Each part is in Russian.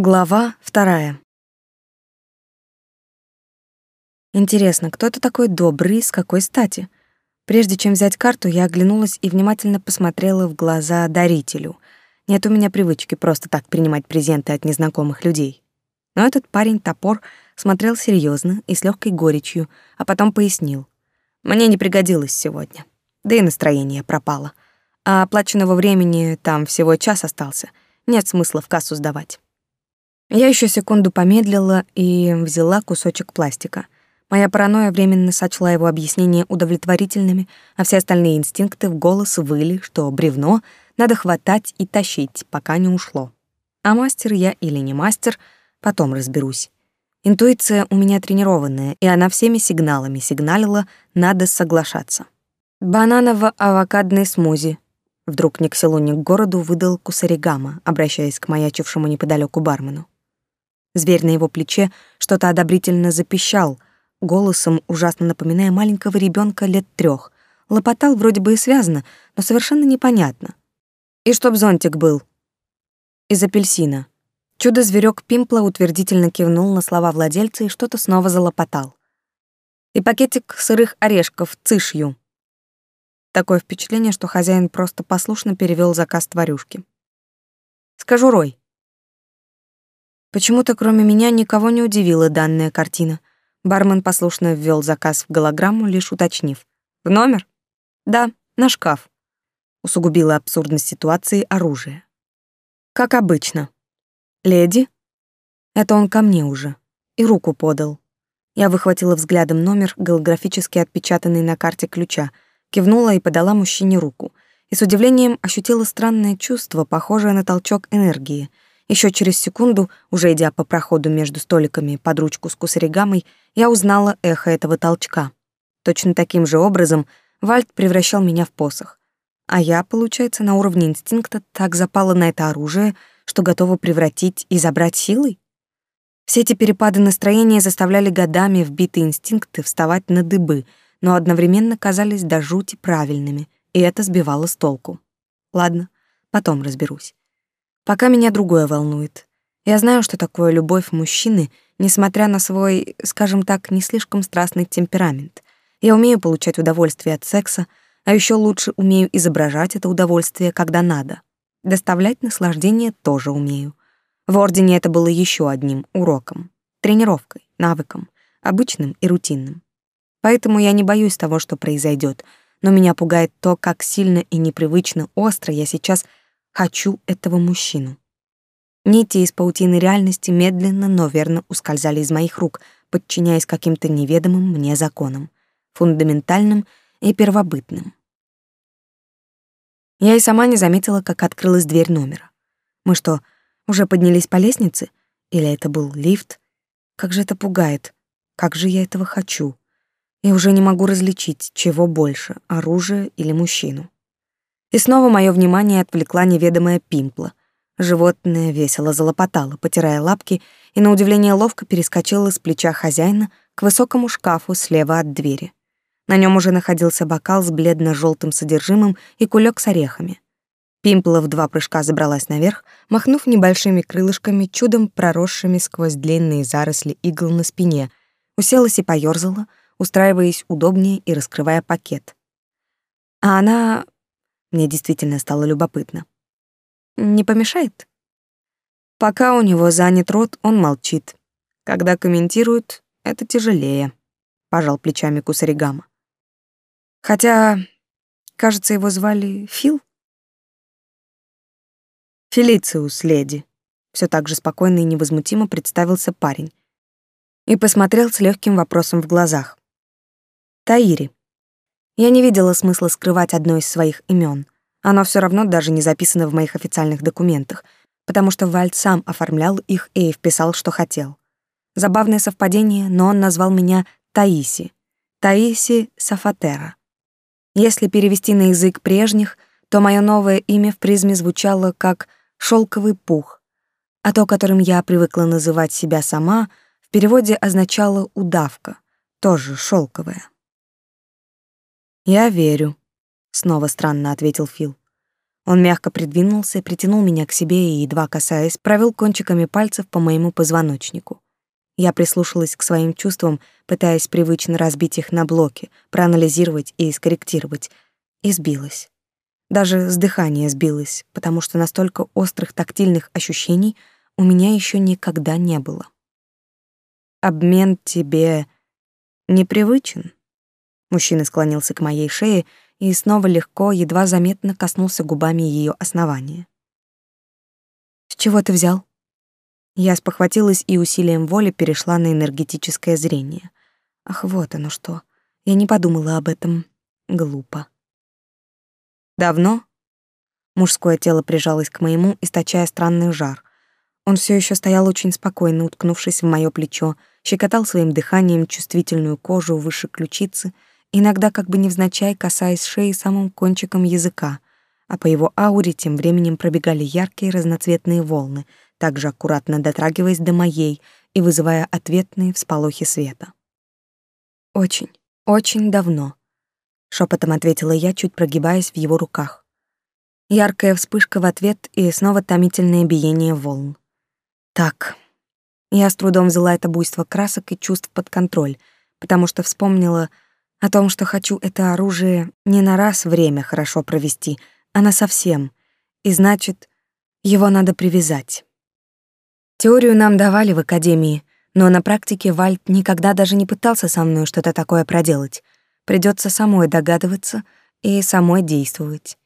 Глава вторая. Интересно, кто это такой добрый, с какой стати? Прежде чем взять карту, я оглянулась и внимательно посмотрела в глаза дарителю. Нет у меня привычки просто так принимать презенты от незнакомых людей. Но этот парень-топор смотрел серьезно и с легкой горечью, а потом пояснил. Мне не пригодилось сегодня. Да и настроение пропало. А оплаченного времени там всего час остался. Нет смысла в кассу сдавать. Я еще секунду помедлила и взяла кусочек пластика. Моя паранойя временно сочла его объяснения удовлетворительными, а все остальные инстинкты в голос выли, что бревно надо хватать и тащить, пока не ушло. А мастер я или не мастер, потом разберусь. Интуиция у меня тренированная, и она всеми сигналами сигналила «надо соглашаться». «Бананово-авокадный смузи», — вдруг ни к селу, ни к городу выдал Кусаригама, обращаясь к маячившему неподалеку бармену. Зверь на его плече что-то одобрительно запищал, голосом ужасно напоминая маленького ребенка лет трех. Лопотал вроде бы и связано, но совершенно непонятно. И чтоб зонтик был. Из апельсина. Чудо-зверёк Пимпла утвердительно кивнул на слова владельца и что-то снова залопотал. И пакетик сырых орешков цышью. Такое впечатление, что хозяин просто послушно перевёл заказ тварюшки. С кожурой. Почему-то кроме меня никого не удивила данная картина. Бармен послушно ввел заказ в голограмму, лишь уточнив. «В номер?» «Да, на шкаф». Усугубила абсурдность ситуации оружие. «Как обычно». «Леди?» Это он ко мне уже. И руку подал. Я выхватила взглядом номер, голографически отпечатанный на карте ключа, кивнула и подала мужчине руку. И с удивлением ощутила странное чувство, похожее на толчок энергии — еще через секунду, уже идя по проходу между столиками под ручку с кусаригамой, я узнала эхо этого толчка. Точно таким же образом Вальд превращал меня в посох. А я, получается, на уровне инстинкта так запала на это оружие, что готова превратить и забрать силой? Все эти перепады настроения заставляли годами вбитые инстинкты вставать на дыбы, но одновременно казались до жути правильными, и это сбивало с толку. Ладно, потом разберусь. Пока меня другое волнует. Я знаю, что такое любовь мужчины, несмотря на свой, скажем так, не слишком страстный темперамент. Я умею получать удовольствие от секса, а еще лучше умею изображать это удовольствие, когда надо. Доставлять наслаждение тоже умею. В Ордене это было еще одним уроком, тренировкой, навыком, обычным и рутинным. Поэтому я не боюсь того, что произойдет, но меня пугает то, как сильно и непривычно остро я сейчас Хочу этого мужчину. Нити из паутины реальности медленно, но верно ускользали из моих рук, подчиняясь каким-то неведомым мне законам, фундаментальным и первобытным. Я и сама не заметила, как открылась дверь номера. Мы что, уже поднялись по лестнице? Или это был лифт? Как же это пугает. Как же я этого хочу. И уже не могу различить, чего больше, оружие или мужчину. И снова мое внимание отвлекла неведомая пимпла. Животное весело залопотало, потирая лапки, и на удивление ловко перескочило с плеча хозяина к высокому шкафу слева от двери. На нем уже находился бокал с бледно желтым содержимым и кулек с орехами. Пимпла в два прыжка забралась наверх, махнув небольшими крылышками, чудом проросшими сквозь длинные заросли игл на спине, уселась и поёрзала, устраиваясь удобнее и раскрывая пакет. А она мне действительно стало любопытно. Не помешает? Пока у него занят рот, он молчит. Когда комментирует, это тяжелее, пожал плечами Кусаригама. Хотя, кажется, его звали Фил. Фелициус, леди. Все так же спокойно и невозмутимо представился парень и посмотрел с легким вопросом в глазах. Таири. Я не видела смысла скрывать одно из своих имен. Оно все равно даже не записано в моих официальных документах, потому что Вальд сам оформлял их и вписал, что хотел. Забавное совпадение, но он назвал меня Таиси. Таиси Сафатера. Если перевести на язык прежних, то мое новое имя в призме звучало как «шелковый пух», а то, которым я привыкла называть себя сама, в переводе означало «удавка», тоже шелковая. «Я верю», — снова странно ответил Фил. Он мягко придвинулся, притянул меня к себе и, едва касаясь, провел кончиками пальцев по моему позвоночнику. Я прислушалась к своим чувствам, пытаясь привычно разбить их на блоки, проанализировать и скорректировать, и сбилась. Даже с дыхания сбилась, потому что настолько острых тактильных ощущений у меня еще никогда не было. Обмен тебе непривычен. Мужчина склонился к моей шее и снова легко, едва заметно коснулся губами ее основания. «С чего ты взял?» Я спохватилась и усилием воли перешла на энергетическое зрение. Ах, вот оно что. Я не подумала об этом. Глупо. «Давно?» Мужское тело прижалось к моему, источая странный жар. Он все еще стоял очень спокойно, уткнувшись в мое плечо, щекотал своим дыханием чувствительную кожу выше ключицы — иногда как бы невзначай касаясь шеи самым кончиком языка, а по его ауре тем временем пробегали яркие разноцветные волны, также аккуратно дотрагиваясь до моей и вызывая ответные всполохи света. «Очень, очень давно», — шепотом ответила я, чуть прогибаясь в его руках. Яркая вспышка в ответ и снова томительное биение волн. Так, я с трудом взяла это буйство красок и чувств под контроль, потому что вспомнила — о том, что хочу это оружие не на раз время хорошо провести, а на совсем. И значит, его надо привязать. Теорию нам давали в академии, но на практике Вальт никогда даже не пытался со мной что-то такое проделать. Придется самой догадываться и самой действовать.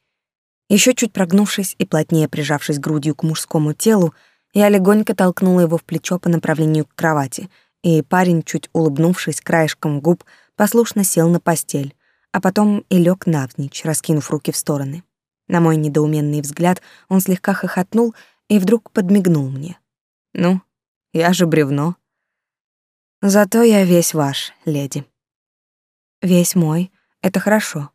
Еще чуть прогнувшись и плотнее прижавшись грудью к мужскому телу, я легонько толкнула его в плечо по направлению к кровати, и парень, чуть улыбнувшись краешком губ, послушно сел на постель, а потом и лег навзничь, раскинув руки в стороны. На мой недоуменный взгляд он слегка хохотнул и вдруг подмигнул мне. «Ну, я же бревно». «Зато я весь ваш, леди». «Весь мой — это хорошо».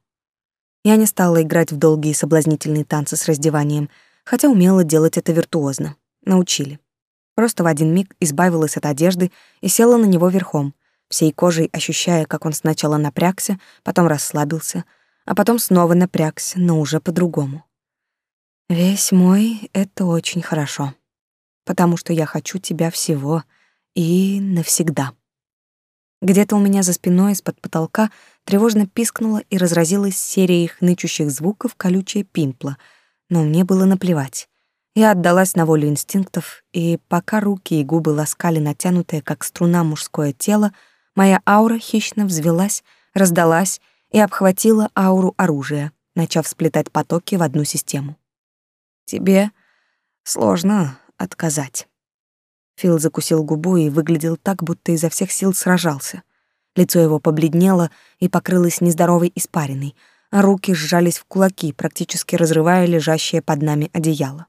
Я не стала играть в долгие соблазнительные танцы с раздеванием, хотя умела делать это виртуозно. Научили. Просто в один миг избавилась от одежды и села на него верхом, всей кожей ощущая, как он сначала напрягся, потом расслабился, а потом снова напрягся, но уже по-другому. Весь мой — это очень хорошо, потому что я хочу тебя всего и навсегда. Где-то у меня за спиной из-под потолка тревожно пискнула и разразилась серия их нычущих звуков колючая пимпла, но мне было наплевать. Я отдалась на волю инстинктов, и пока руки и губы ласкали натянутое, как струна, мужское тело, Моя аура хищно взвелась, раздалась и обхватила ауру оружия, начав сплетать потоки в одну систему. «Тебе сложно отказать». Фил закусил губу и выглядел так, будто изо всех сил сражался. Лицо его побледнело и покрылось нездоровой испариной, а руки сжались в кулаки, практически разрывая лежащее под нами одеяло.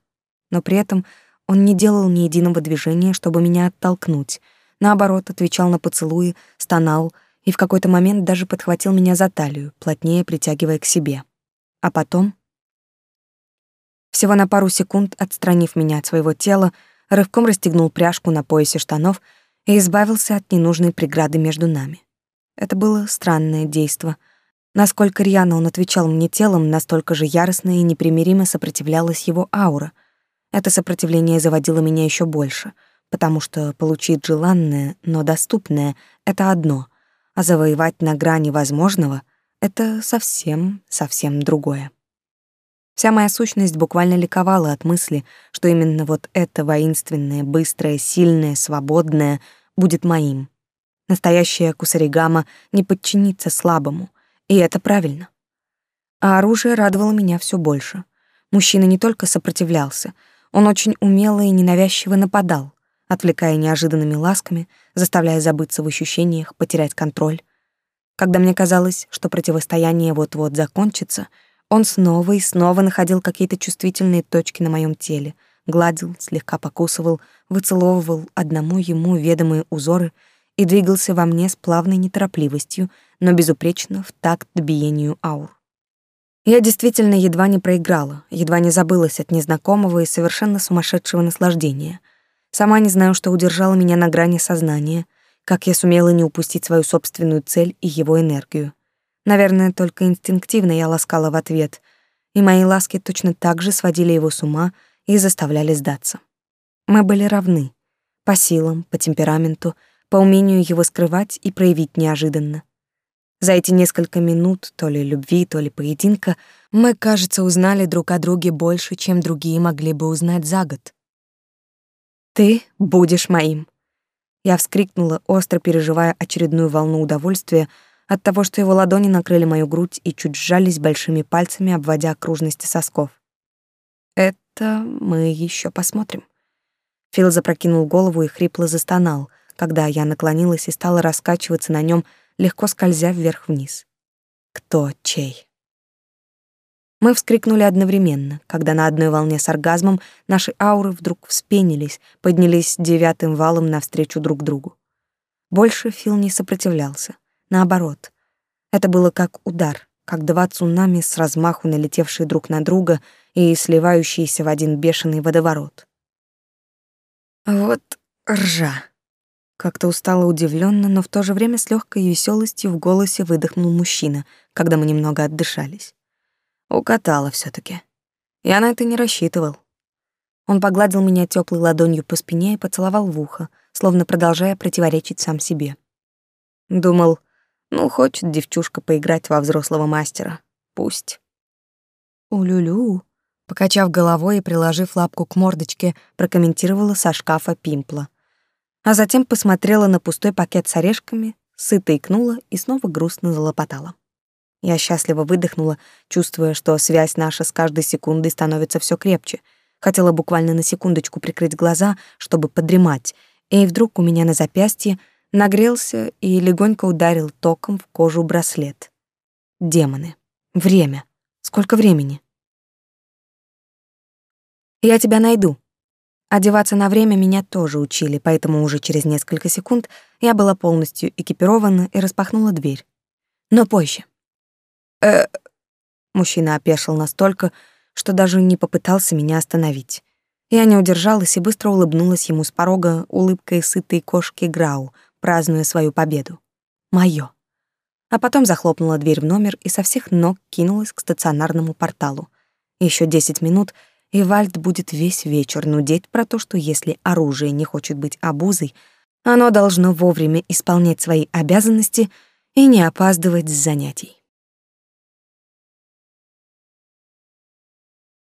Но при этом он не делал ни единого движения, чтобы меня оттолкнуть — Наоборот, отвечал на поцелуи, стонал и в какой-то момент даже подхватил меня за талию, плотнее притягивая к себе. А потом... Всего на пару секунд, отстранив меня от своего тела, рывком расстегнул пряжку на поясе штанов и избавился от ненужной преграды между нами. Это было странное действо. Насколько рьяно он отвечал мне телом, настолько же яростно и непримиримо сопротивлялась его аура. Это сопротивление заводило меня еще больше — потому что получить желанное, но доступное — это одно, а завоевать на грани возможного — это совсем, совсем другое. Вся моя сущность буквально ликовала от мысли, что именно вот это воинственное, быстрое, сильное, свободное будет моим. Настоящая кусаригама не подчинится слабому, и это правильно. А оружие радовало меня все больше. Мужчина не только сопротивлялся, он очень умело и ненавязчиво нападал отвлекая неожиданными ласками, заставляя забыться в ощущениях, потерять контроль. Когда мне казалось, что противостояние вот-вот закончится, он снова и снова находил какие-то чувствительные точки на моем теле, гладил, слегка покусывал, выцеловывал одному ему ведомые узоры и двигался во мне с плавной неторопливостью, но безупречно в такт биению аур. Я действительно едва не проиграла, едва не забылась от незнакомого и совершенно сумасшедшего наслаждения — Сама не знаю, что удержало меня на грани сознания, как я сумела не упустить свою собственную цель и его энергию. Наверное, только инстинктивно я ласкала в ответ, и мои ласки точно так же сводили его с ума и заставляли сдаться. Мы были равны по силам, по темпераменту, по умению его скрывать и проявить неожиданно. За эти несколько минут, то ли любви, то ли поединка, мы, кажется, узнали друг о друге больше, чем другие могли бы узнать за год. «Ты будешь моим!» Я вскрикнула, остро переживая очередную волну удовольствия от того, что его ладони накрыли мою грудь и чуть сжались большими пальцами, обводя окружности сосков. Это мы еще посмотрим. Фил запрокинул голову и хрипло застонал, когда я наклонилась и стала раскачиваться на нем, легко скользя вверх-вниз. Кто чей? Мы вскрикнули одновременно, когда на одной волне с оргазмом наши ауры вдруг вспенились, поднялись девятым валом навстречу друг другу. Больше Фил не сопротивлялся. Наоборот. Это было как удар, как два цунами с размаху налетевшие друг на друга и сливающиеся в один бешеный водоворот. Вот ржа. Как-то устало удивленно, но в то же время с легкой веселостью в голосе выдохнул мужчина, когда мы немного отдышались. Укатала все таки Я на это не рассчитывал. Он погладил меня теплой ладонью по спине и поцеловал в ухо, словно продолжая противоречить сам себе. Думал, ну, хочет девчушка поиграть во взрослого мастера. Пусть. Улюлю, покачав головой и приложив лапку к мордочке, прокомментировала со шкафа пимпла. А затем посмотрела на пустой пакет с орешками, сыто икнула и снова грустно залопотала. Я счастливо выдохнула, чувствуя, что связь наша с каждой секундой становится все крепче. Хотела буквально на секундочку прикрыть глаза, чтобы подремать, и вдруг у меня на запястье нагрелся и легонько ударил током в кожу браслет. Демоны. Время. Сколько времени? Я тебя найду. Одеваться на время меня тоже учили, поэтому уже через несколько секунд я была полностью экипирована и распахнула дверь. Но позже э Мужчина опешил настолько, что даже не попытался меня остановить. Я не удержалась и быстро улыбнулась ему с порога улыбкой сытой кошки Грау, празднуя свою победу. Моё. А потом захлопнула дверь в номер и со всех ног кинулась к стационарному порталу. Еще десять минут, и Вальд будет весь вечер нудеть про то, что если оружие не хочет быть обузой, оно должно вовремя исполнять свои обязанности и не опаздывать с занятий.